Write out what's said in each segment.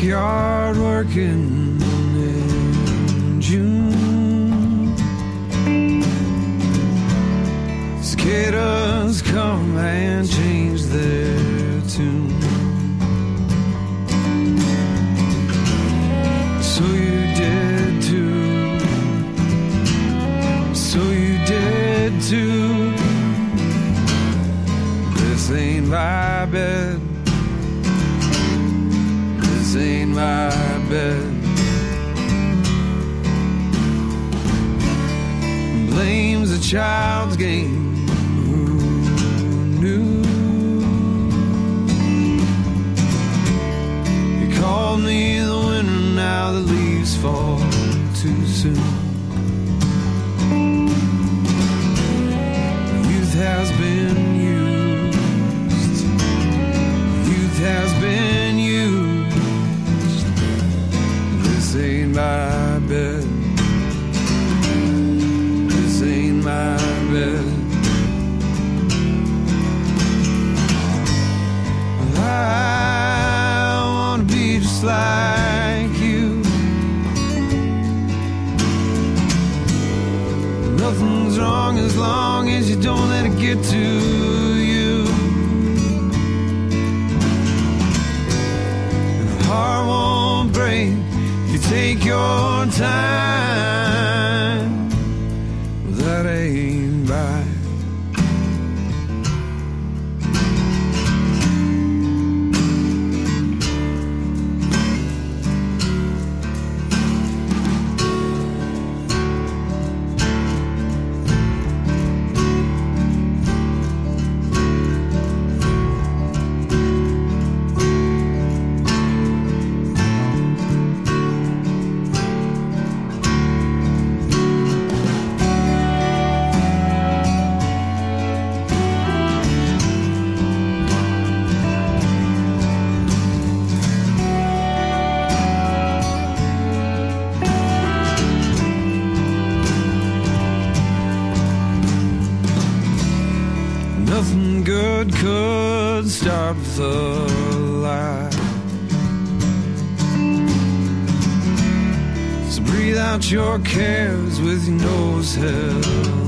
Backyard working in June. Cicadas come and change their tune. So you did too. So you did too. This ain't my bed. My bed. Blames a child's game. Who knew? You called me the winter, now the leaves fall too soon. Youth has been like you. Nothing's wrong as long as you don't let it get to you. And a heart won't break if you take your time. Your cares with nose held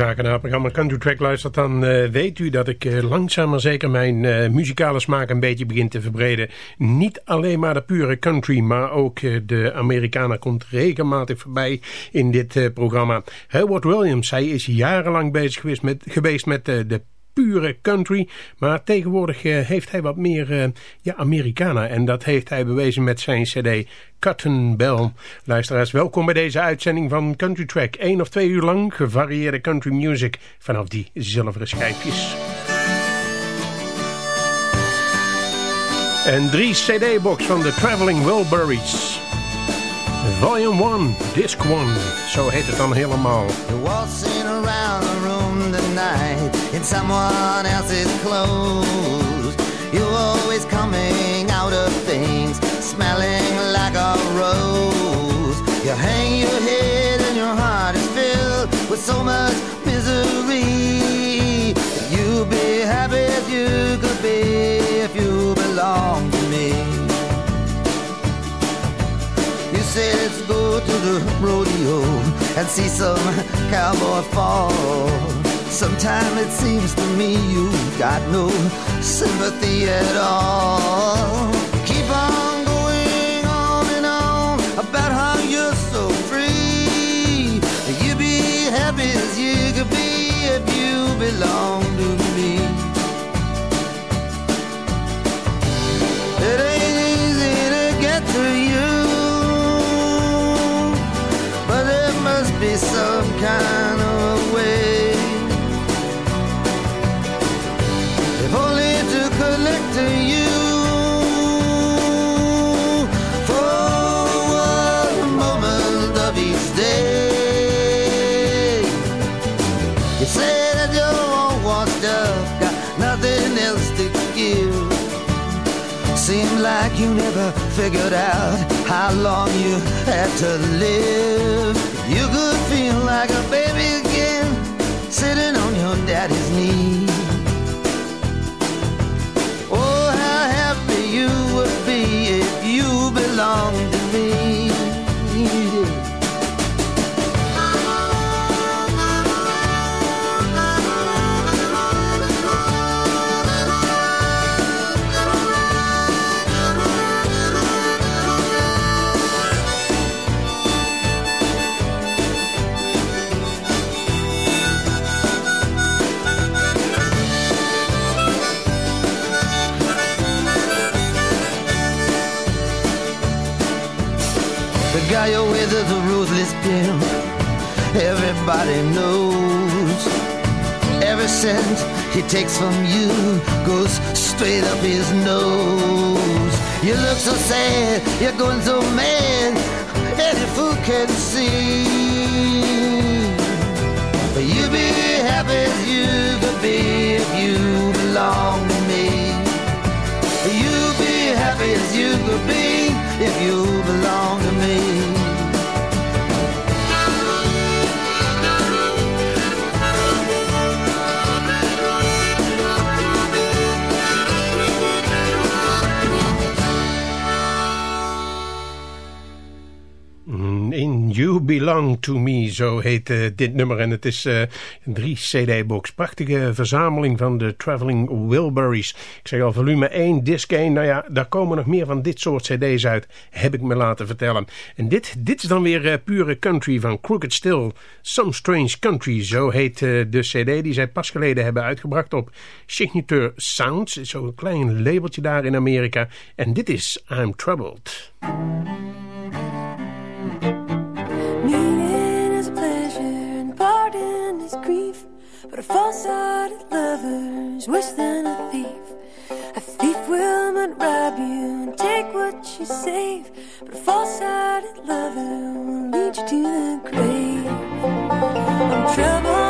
vaker naar het programma Country Track luistert, dan uh, weet u dat ik uh, langzaam maar zeker mijn uh, muzikale smaak een beetje begin te verbreden. Niet alleen maar de pure country, maar ook de Amerikaner komt regelmatig voorbij in dit programma. Howard Williams, hij is jarenlang bezig geweest met, geweest met de pure country. Maar tegenwoordig uh, heeft hij wat meer uh, ja, Americana. En dat heeft hij bewezen met zijn cd Cotton Bell. Luisteraars, welkom bij deze uitzending van Country Track. Eén of twee uur lang gevarieerde country music vanaf die zilveren schijfjes. En drie cd-box van de Traveling Wilburys. Volume 1, Disc 1, zo heet het dan helemaal. Around the tonight in someone else's clothes. You're always coming out of things smelling like a rose. You hang your head and your heart is filled with so much misery. You'd be happy as you could be if you belonged to me You say let's go to the rodeo and see some cowboy fall. Sometimes it seems to me you've got no sympathy at all. You never figured out how long you had to live. You could feel like a baby takes from you goes straight up his nose. You look so sad, you're going so Belong To Me, zo heet uh, dit nummer. En het is uh, een drie cd-box. Prachtige verzameling van de Traveling Wilburys. Ik zeg al, volume 1, disc 1. Nou ja, daar komen nog meer van dit soort cd's uit, heb ik me laten vertellen. En dit, dit is dan weer pure country van Crooked Still. Some Strange Country, zo heet de cd die zij pas geleden hebben uitgebracht op Signature Sounds. Zo'n klein labeltje daar in Amerika. En dit is I'm Troubled. A false-hearted lover is worse than a thief. A thief will not rob you and take what you save. But a false-hearted lover will lead you to the grave. I'm troubled,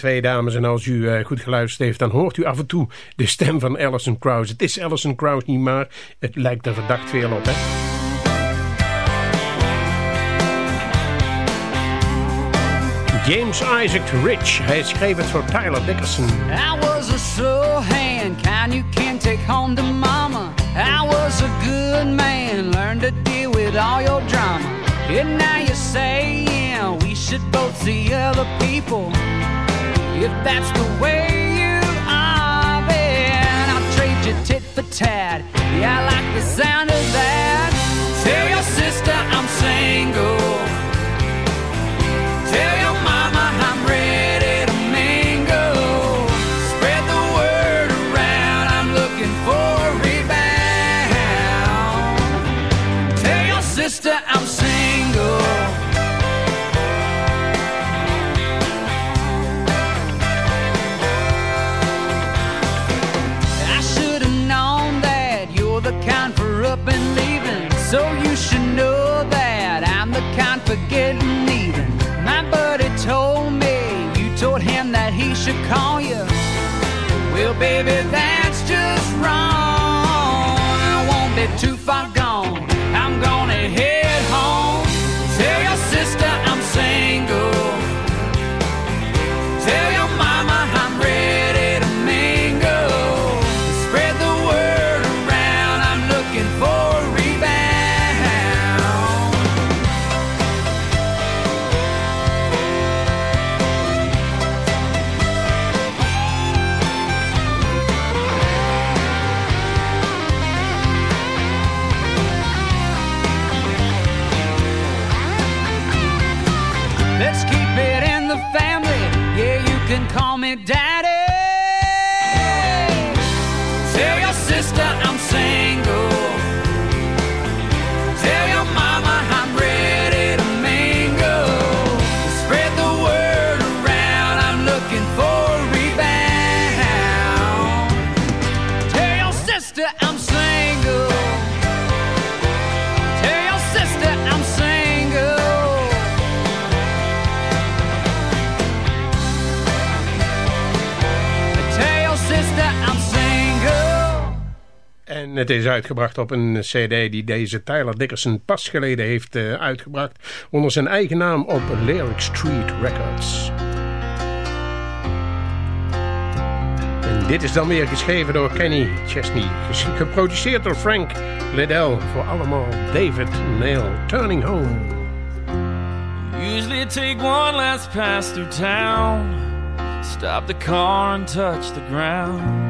twee dames. En als u eh, goed geluisterd heeft, dan hoort u af en toe de stem van Alison Krauss. Het is Alison Krauss niet, maar het lijkt er verdacht veel op, hè? James Isaac Rich. Hij schreef het voor Tyler Dickerson. I was a slow hand, kind you can take home to mama. I was a good man, learned to deal with all your drama. And now you're saying we should both see other people. If that's the way you are, then I'll trade you tit for tat. Yeah, I like the sound of that. Tell your sister I'm single. So you should know that I'm the kind for getting even. My buddy told me you told him that he should call you. Well, baby, that's het is uitgebracht op een cd die deze Tyler Dickerson pas geleden heeft eh, uitgebracht. Onder zijn eigen naam op Lyric Street Records. En dit is dan weer geschreven door Kenny Chesney. Geproduceerd door Frank Liddell. Voor allemaal David Nail. Turning Home. Usually take one last pass through town. Stop the car and touch the ground.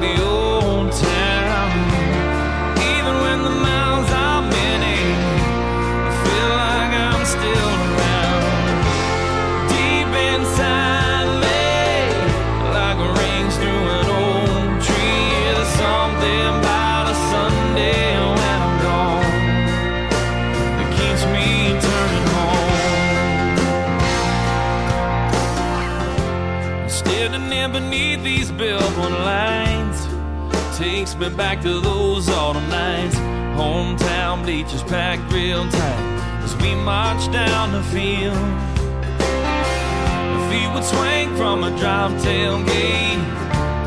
Like the old me back to those autumn nights. Hometown bleachers packed real tight as we marched down the field. The feet would swing from a drive tailgate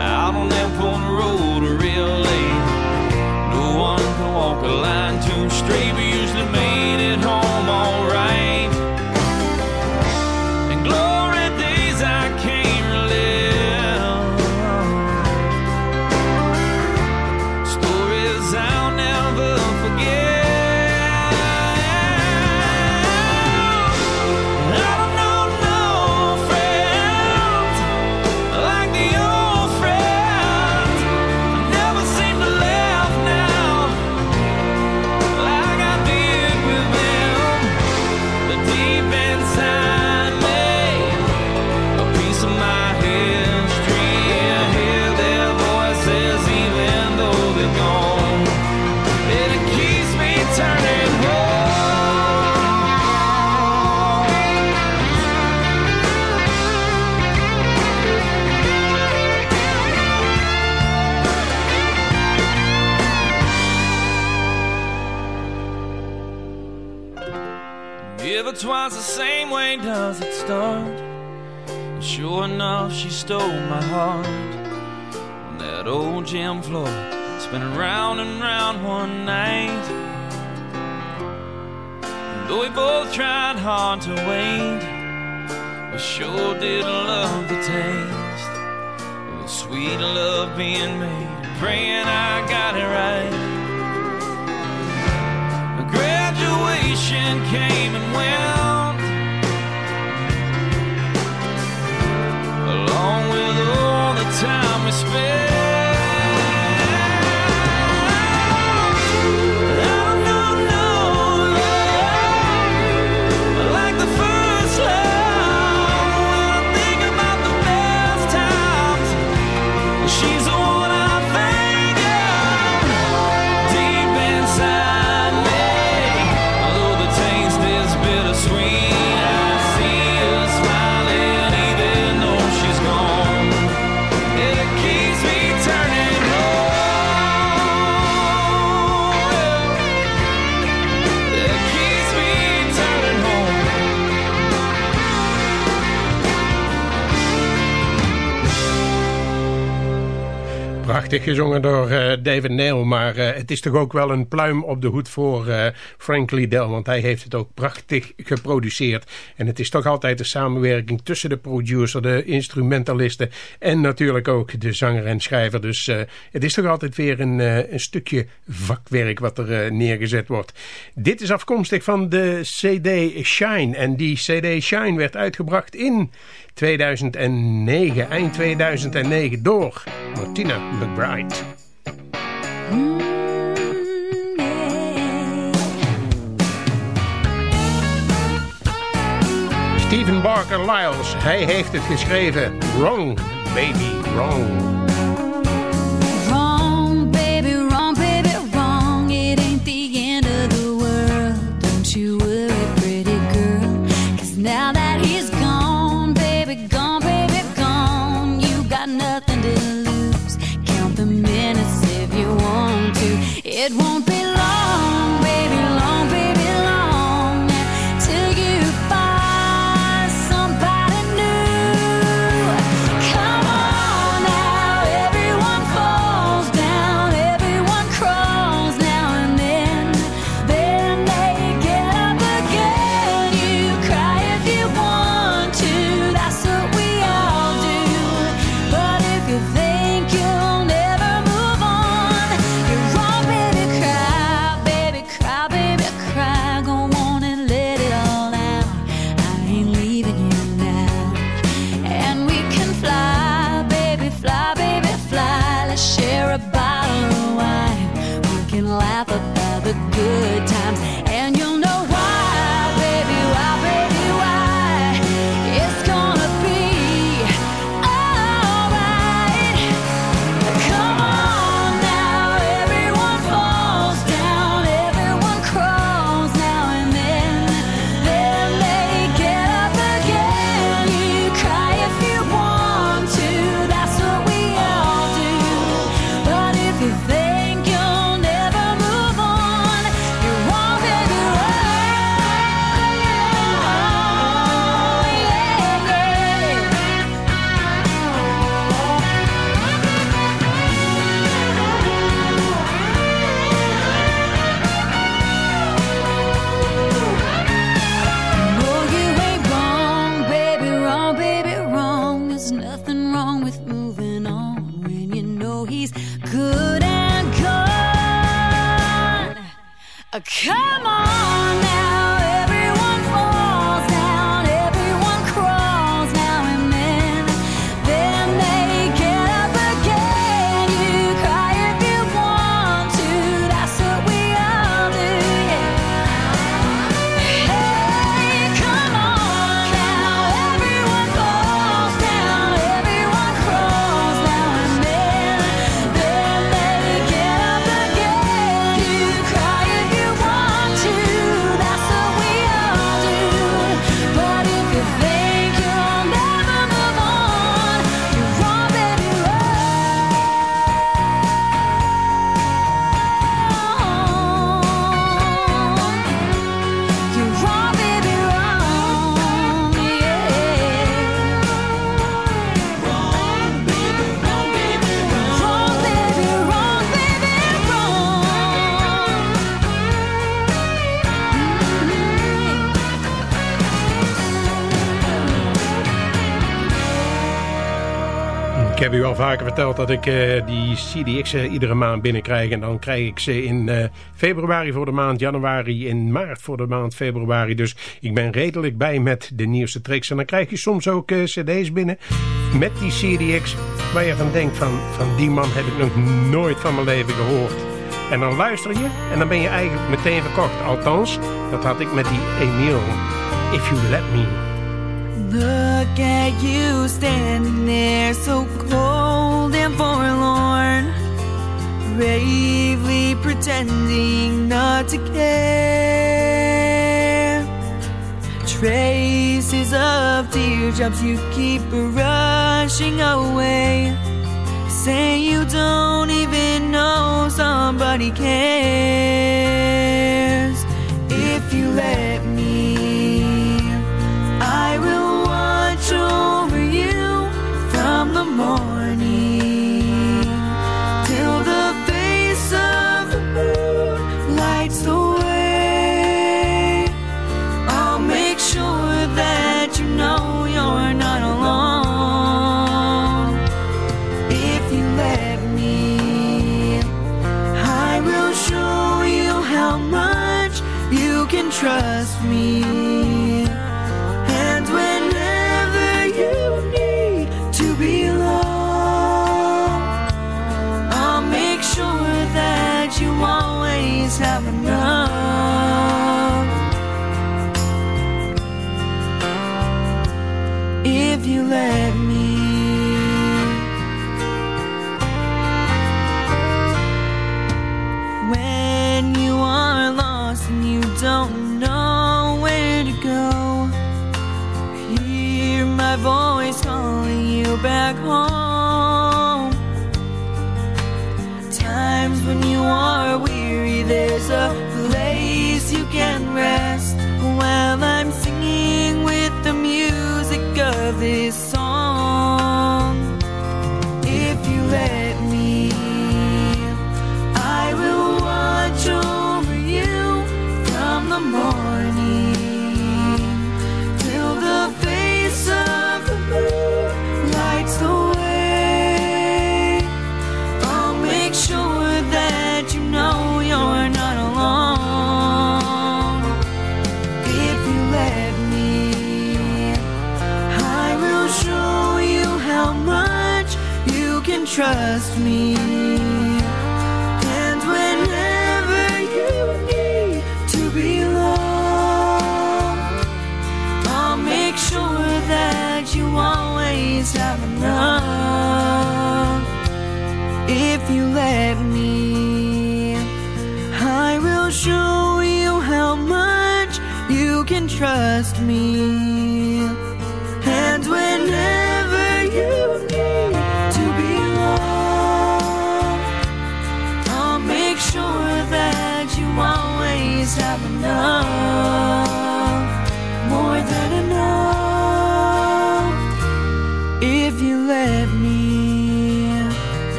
out on that one road, real late. No one could walk a line too straight. gezongen door eh, David Neil. Maar eh, het is toch ook wel een pluim op de hoed voor uh, Frank Liddell. Want hij heeft het ook prachtig geproduceerd. En het is toch altijd de samenwerking tussen de producer, de instrumentalisten... en natuurlijk ook de zanger en schrijver. Dus het is toch altijd weer een, een stukje vakwerk wat er neergezet wordt. Dit is afkomstig van de CD Shine. En die CD Shine werd uitgebracht in 2009, eind 2009, door... Martina McBride. Right. Stephen Barker Lyles, hij heeft het geschreven. Wrong, baby, wrong. Vaker verteld dat ik uh, die CDX iedere maand binnenkrijg. En dan krijg ik ze in uh, februari voor de maand januari, in maart voor de maand februari. Dus ik ben redelijk bij met de nieuwste tricks. En dan krijg je soms ook cd's binnen met die CDX. Waar je van denkt van, van die man heb ik nog nooit van mijn leven gehoord. En dan luister je en dan ben je eigenlijk meteen verkocht. Althans, dat had ik met die Emile. If You Let Me. Look at you standing there so cold and forlorn. Bravely pretending not to care. Traces of teardrops you keep rushing away. Say you don't even know somebody cares. If you let me over you from the morning till the face of the moon lights the way. I'll make sure that you know you're not alone. If you let me, I will show you how much you can trust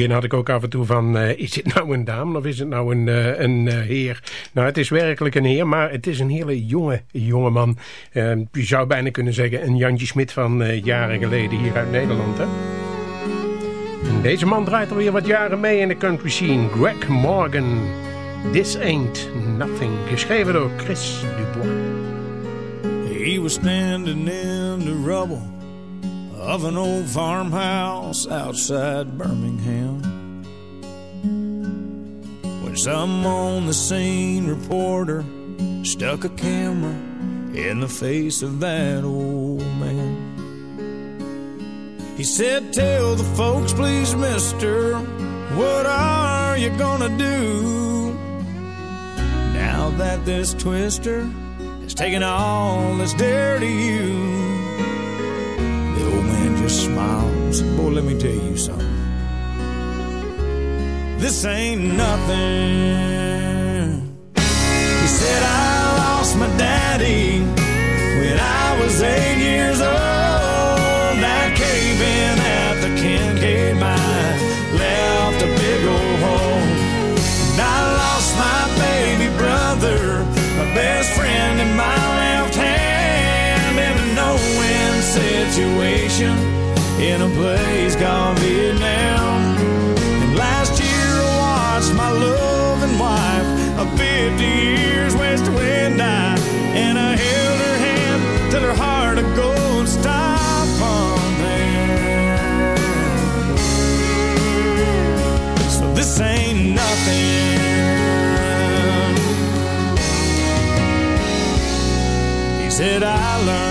begin had ik ook af en toe van, eh, is dit nou een dame of is het nou een, eh, een eh, heer? Nou, het is werkelijk een heer, maar het is een hele jonge, jonge man. Je zou bijna kunnen zeggen een Jantje Smit van jaren geleden hier uit Nederland, hè? Deze man draait alweer wat jaren mee in de country scene. Greg Morgan, This Ain't Nothing. Geschreven door Chris Dubois. He was standing in the rubble of an old farmhouse outside Birmingham. When some on the scene reporter stuck a camera in the face of that old man. He said, Tell the folks, please, mister, what are you gonna do now that this twister has taken all that's dear to you? Said, Boy, let me tell you something. This ain't nothing. He said, I lost my daddy when I was eight years old. Situation in a place called Vietnam. And last year I watched my loving wife of 50 years west wind die. And I held her hand till her heart of gold stopped pumping. So this ain't nothing. He said I learned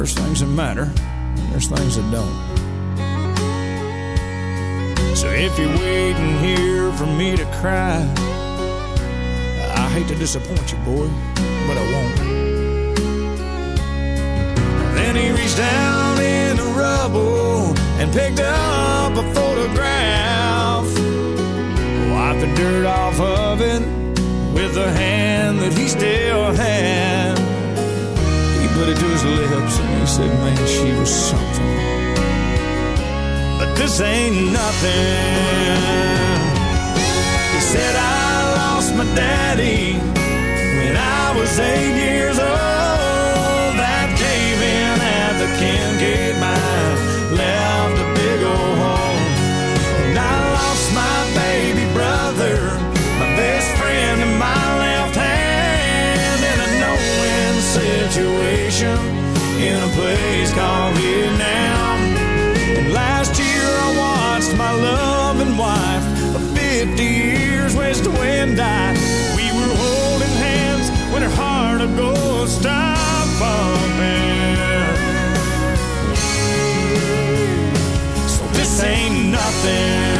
There's things that matter, and there's things that don't. So if you're waiting here for me to cry, I hate to disappoint you, boy, but I won't. Then he reached down in the rubble and picked up a photograph. Wiped the dirt off of it with the hand that he still had. Put it to his lips and he said, Man, she was something. But this ain't nothing. He said, I lost my daddy when I was eight years old. That cave in at the Kincaid place called Vietnam. And last year I watched my loving wife of 50 years west wind die. We were holding hands when her heart of gold stopped pumping. So this ain't nothing.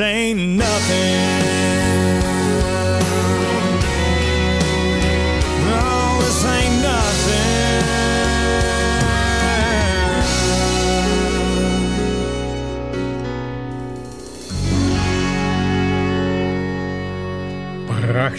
Ain't nothing.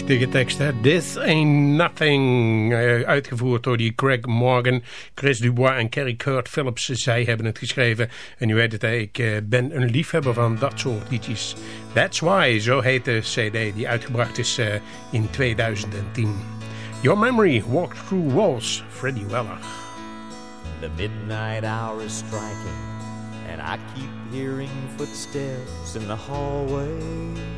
Prachtige tekst, hè? This Ain't Nothing. Eh, uitgevoerd door die Greg Morgan, Chris Dubois en Kerry Kurt Phillips. Zij hebben het geschreven. En u weet het, ik eh, ben een liefhebber van dat soort liedjes. That's Why, zo heet de cd die uitgebracht is eh, in 2010. Your Memory, Walk Through Walls, Freddie Weller. The midnight hour is striking, and I keep hearing footsteps in the hallway.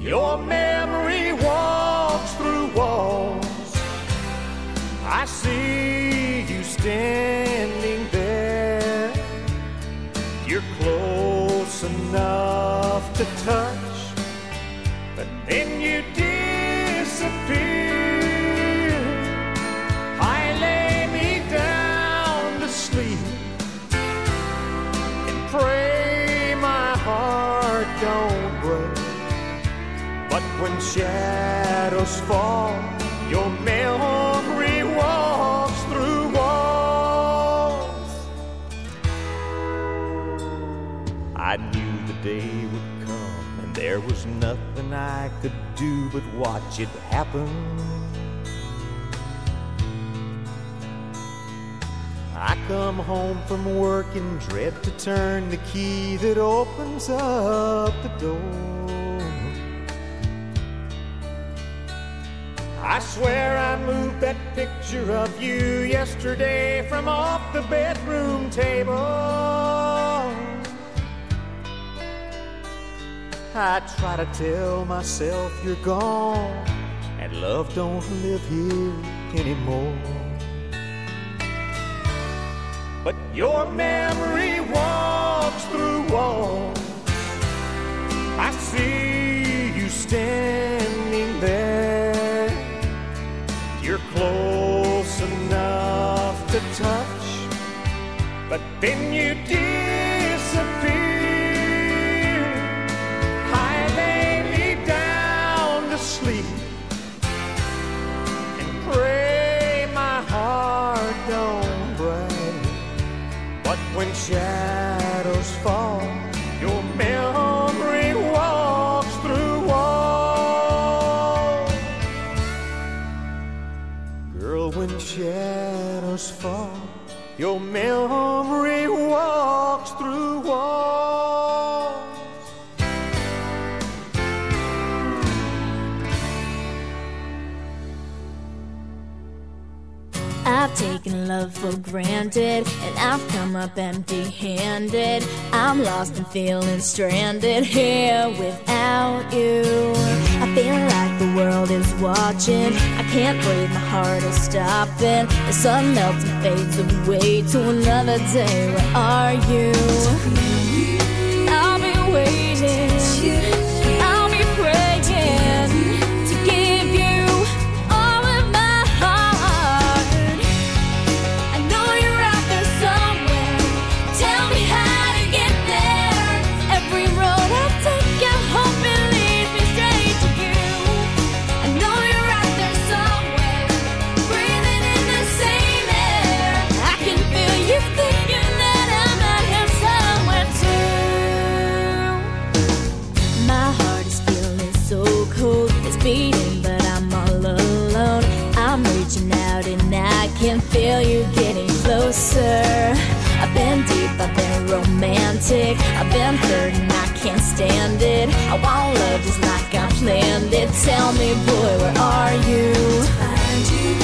Your memory walks through walls. I see you standing there. You're close enough to touch, do but watch it happen. I come home from work and dread to turn the key that opens up the door. I swear I moved that picture of you yesterday from off the bedroom table. I try to tell myself you're gone and love don't live here anymore. But your memory walks through walls. I see you standing there. You're close enough to touch, but then you disappear. But when shadows fall, your memory walks through walls. Girl, when shadows fall, your memory walks I've taken love for granted and I've come up empty handed. I'm lost and feeling stranded here without you. I feel like the world is watching. I can't breathe, my heart is stopping. The sun melts and fades away to another day. Where are you? Can feel you getting closer. I've been deep, I've been romantic. I've been hurt and I can't stand it. I want love just like I planned it. Tell me, boy, where are you?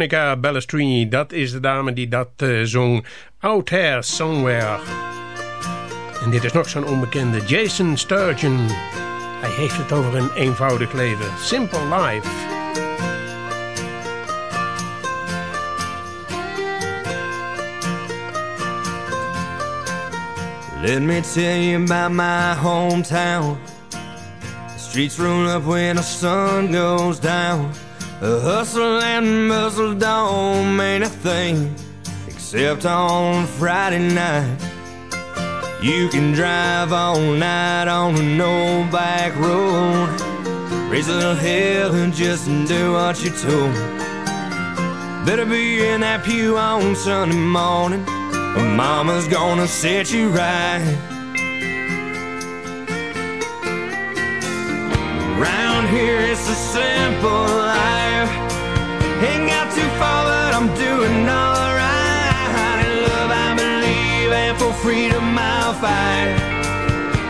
Veronica Ballestrini, dat is de dame die dat eh, zong Out There Somewhere. En dit is nog zo'n onbekende Jason Sturgeon. Hij heeft het over een eenvoudig leven. Simple life. Let me tell you about my hometown. The streets roll up when the sun goes down. The hustle and bustle don't mean a thing except on Friday night. You can drive all night on a no back road. Raise a little hell and just do what you're told. Better be in that pew on Sunday morning. Or mama's gonna set you right. Around here it's a simple life. But I'm doing alright. In love I believe, and for freedom I'll fight.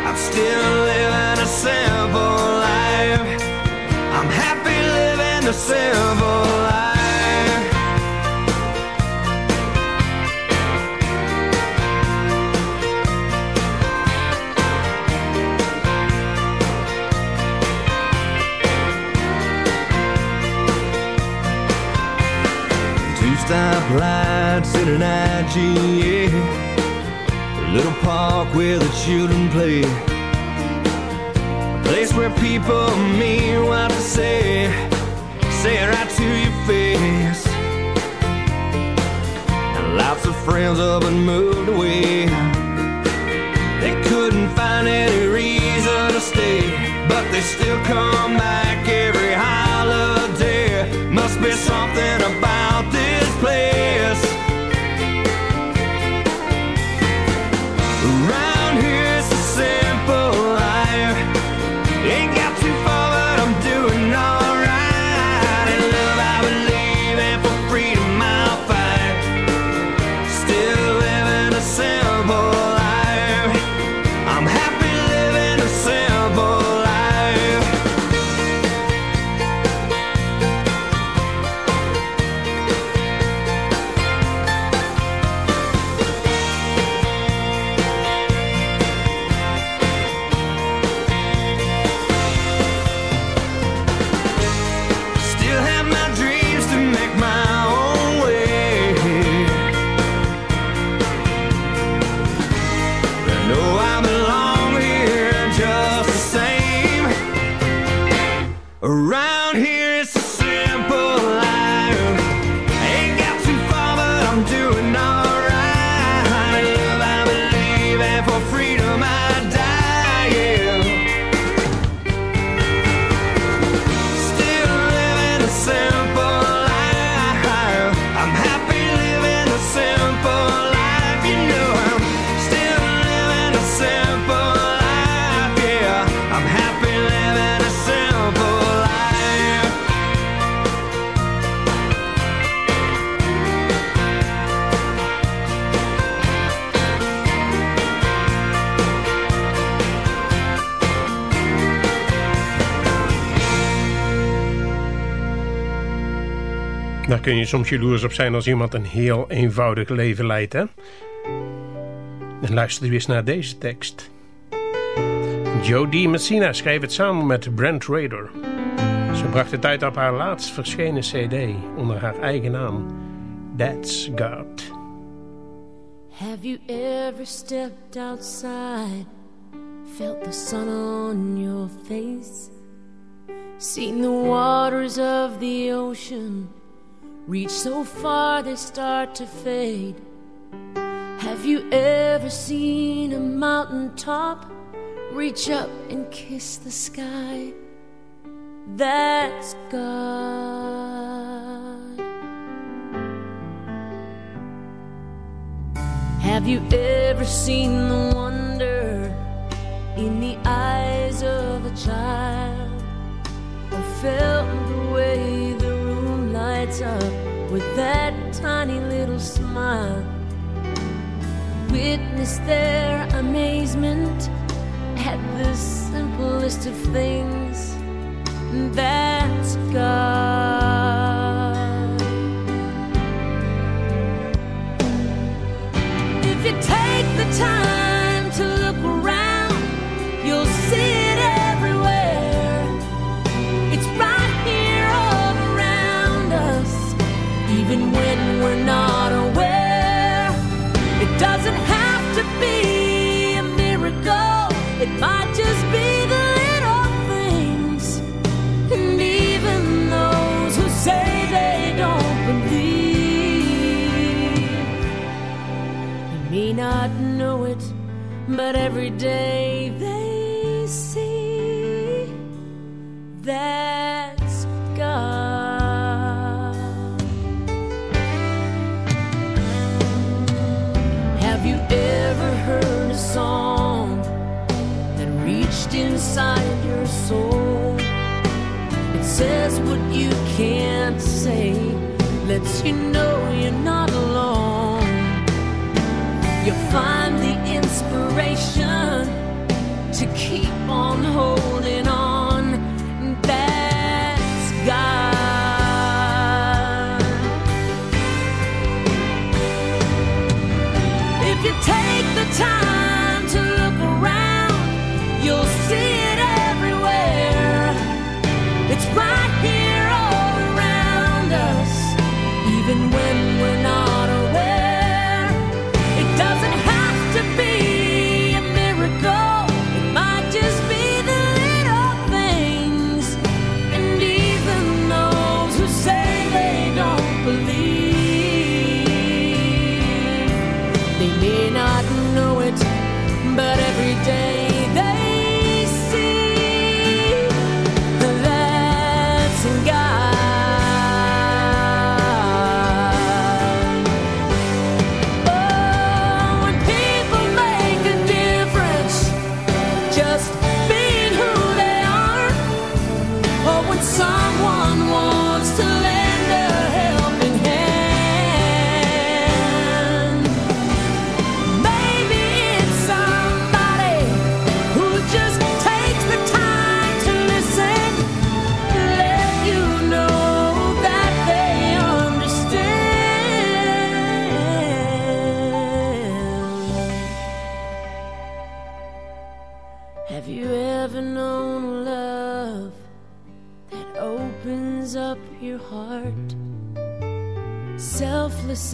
I'm still living a simple life. I'm happy living a simple life. Stoplights in an IGA. A little park where the children play. A place where people mean what to say. Say it right to your face. And lots of friends up and moved away. They couldn't find any reason to stay, but they still come back every holiday. Must be something about Daar kun je soms jaloers op zijn als iemand een heel eenvoudig leven leidt, hè? En luister eens naar deze tekst. Jodie Messina schreef het samen met Brent Rader. Ze bracht het uit op haar laatst verschenen cd onder haar eigen naam. That's God. Have you ever stepped outside, felt the sun on your face, seen the waters of the ocean reach so far they start to fade? Have you ever seen a mountain top reach up and kiss the sky? That's God. Have you ever seen the wonder in the eyes of a child? Or felt up with that tiny little smile? Witness their amazement at the simplest of things. That's God. but every day they see that's God. Have you ever heard a song that reached inside your soul? It says what you can't say, lets you know you're not alone you'll find the inspiration to keep on holding.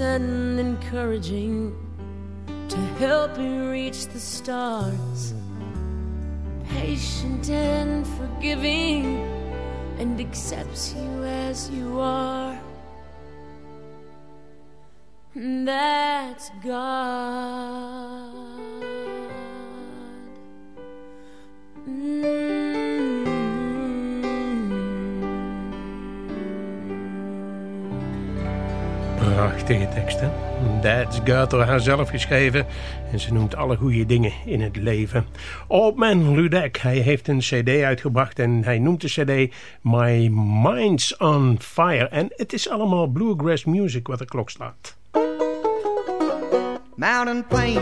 and encouraging to help you reach the stars. Patient and forgiving, and accepts you as you are. That's God. prachtige tekst. That's Gutter haarzelf geschreven. En ze noemt alle goede dingen in het leven. Old Man Ludek, hij heeft een cd uitgebracht en hij noemt de cd My Mind's on Fire. En het is allemaal bluegrass music wat de klok slaat. Mountain Plain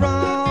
wrong.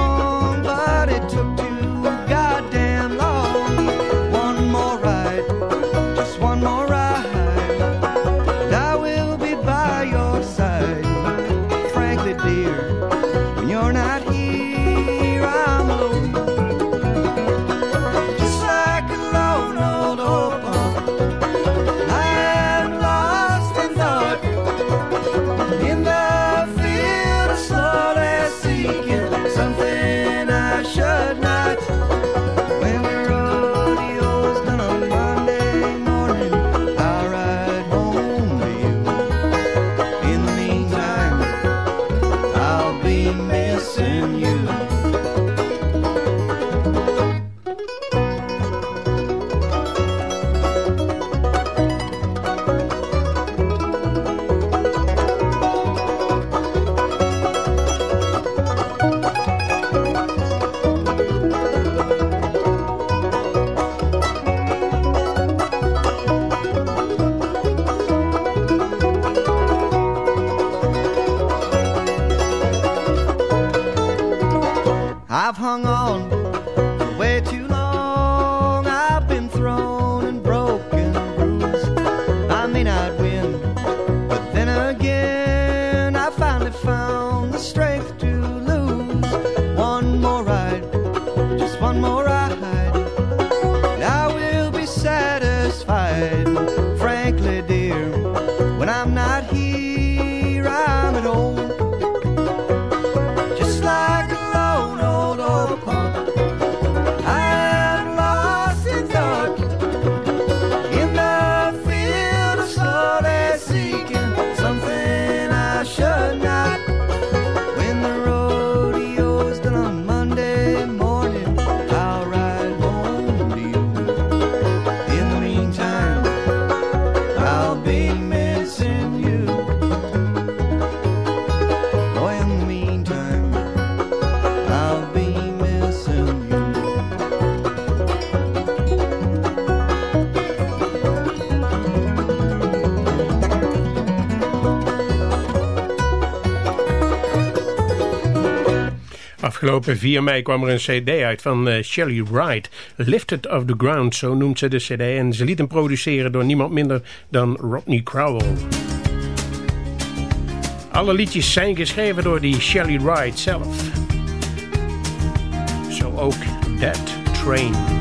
Afgelopen 4 mei kwam er een cd uit van uh, Shelley Wright. Lifted of the Ground, zo noemt ze de cd. En ze liet hem produceren door niemand minder dan Rodney Crowell. Alle liedjes zijn geschreven door die Shelley Wright zelf. Zo ook That Train.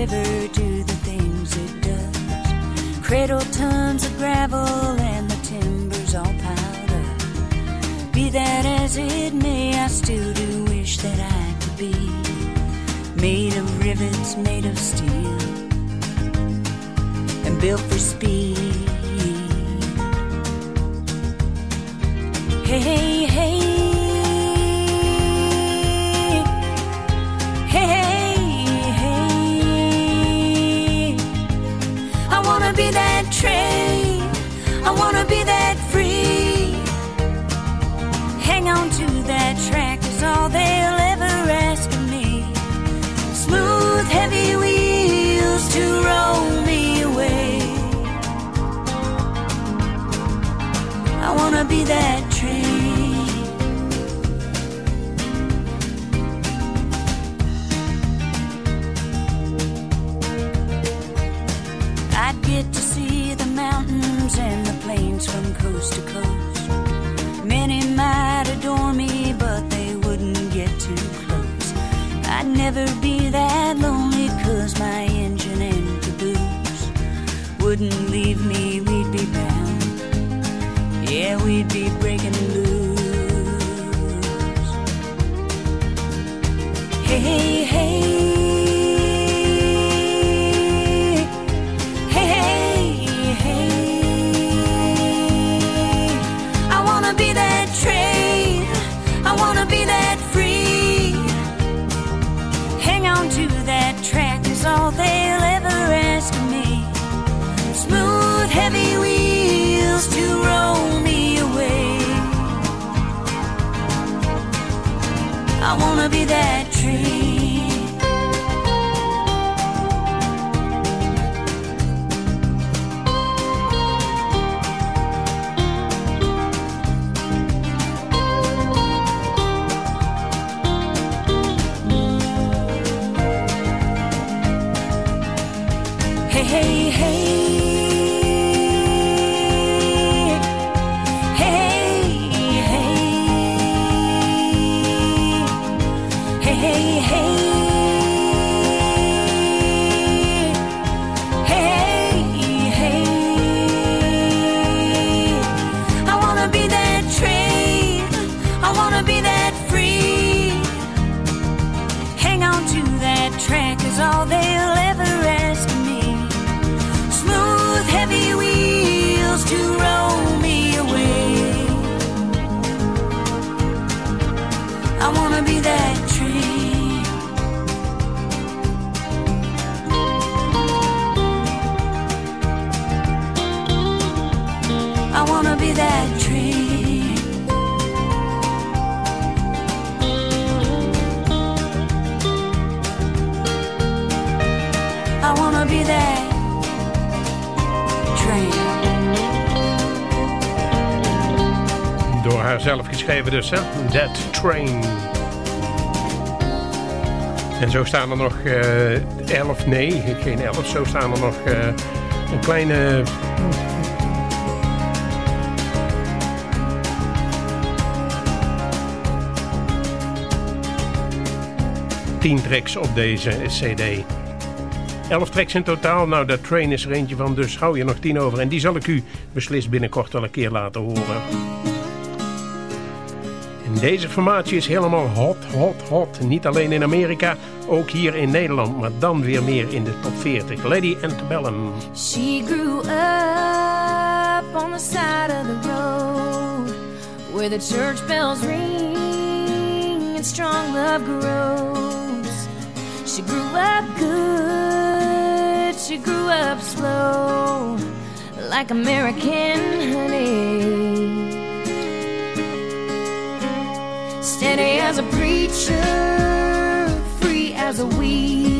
river do the things it does. Cradle tons of gravel and the timbers all piled up. Be that as it may, I still do wish that I could be made of rivets, made of steel, and built for speed. Hey, hey, hey. train. I wanna be that free. Hang on to that track is all there. Dus, hè? That Train. En zo staan er nog uh, elf, nee, geen elf. Zo staan er nog uh, een kleine... tien tracks op deze cd. Elf tracks in totaal. Nou, dat train is er eentje van, dus hou je nog tien over. En die zal ik u beslist binnenkort wel een keer laten horen. Deze formatie is helemaal hot, hot, hot. Niet alleen in Amerika, ook hier in Nederland. Maar dan weer meer in de top 40. Lady Antebellum. She grew up on the side of the road Where the church bells ring and strong love grows She grew up good, she grew up slow Like American honey Steady as a preacher, free as a weed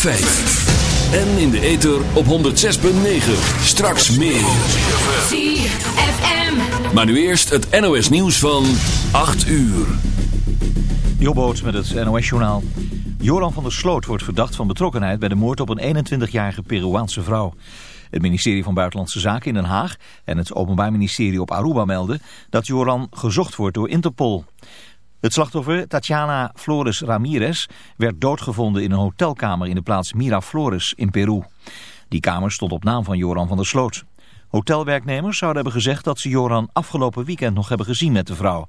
En in de ether op 106.9. Straks meer. ZFM. Maar nu eerst het NOS nieuws van 8 uur. Jobboot met het NOS-journaal. Joran van der Sloot wordt verdacht van betrokkenheid bij de moord op een 21-jarige Peruaanse vrouw. Het ministerie van Buitenlandse Zaken in Den Haag en het Openbaar Ministerie op Aruba melden dat Joran gezocht wordt door Interpol. Het slachtoffer, Tatiana Flores Ramirez, werd doodgevonden in een hotelkamer in de plaats Miraflores in Peru. Die kamer stond op naam van Joran van der Sloot. Hotelwerknemers zouden hebben gezegd dat ze Joran afgelopen weekend nog hebben gezien met de vrouw.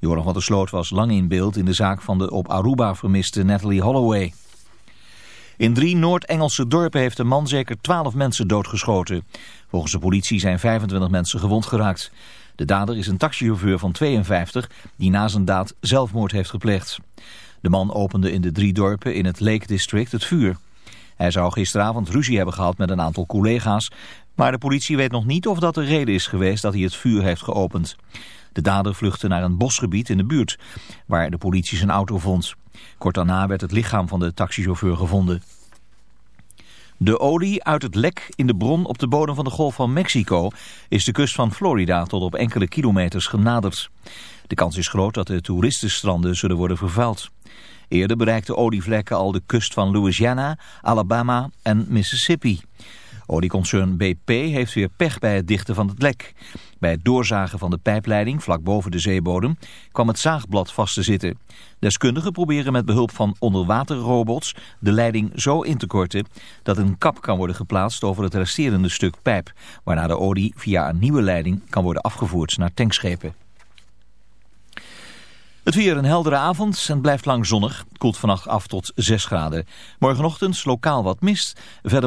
Joran van der Sloot was lang in beeld in de zaak van de op Aruba vermiste Natalie Holloway. In drie Noord-Engelse dorpen heeft een man zeker 12 mensen doodgeschoten. Volgens de politie zijn 25 mensen gewond geraakt. De dader is een taxichauffeur van 52 die na zijn daad zelfmoord heeft gepleegd. De man opende in de drie dorpen in het Lake District het vuur. Hij zou gisteravond ruzie hebben gehad met een aantal collega's, maar de politie weet nog niet of dat de reden is geweest dat hij het vuur heeft geopend. De dader vluchtte naar een bosgebied in de buurt, waar de politie zijn auto vond. Kort daarna werd het lichaam van de taxichauffeur gevonden. De olie uit het lek in de bron op de bodem van de Golf van Mexico is de kust van Florida tot op enkele kilometers genaderd. De kans is groot dat de toeristenstranden zullen worden vervuild. Eerder bereikten olievlekken al de kust van Louisiana, Alabama en Mississippi. Olieconcern BP heeft weer pech bij het dichten van het lek. Bij het doorzagen van de pijpleiding vlak boven de zeebodem kwam het zaagblad vast te zitten. Deskundigen proberen met behulp van onderwaterrobots de leiding zo in te korten dat een kap kan worden geplaatst over het resterende stuk pijp, waarna de olie via een nieuwe leiding kan worden afgevoerd naar tankschepen. Het weer een heldere avond en blijft lang zonnig. Koelt vannacht af tot 6 graden. Morgenochtend lokaal wat mist. Verder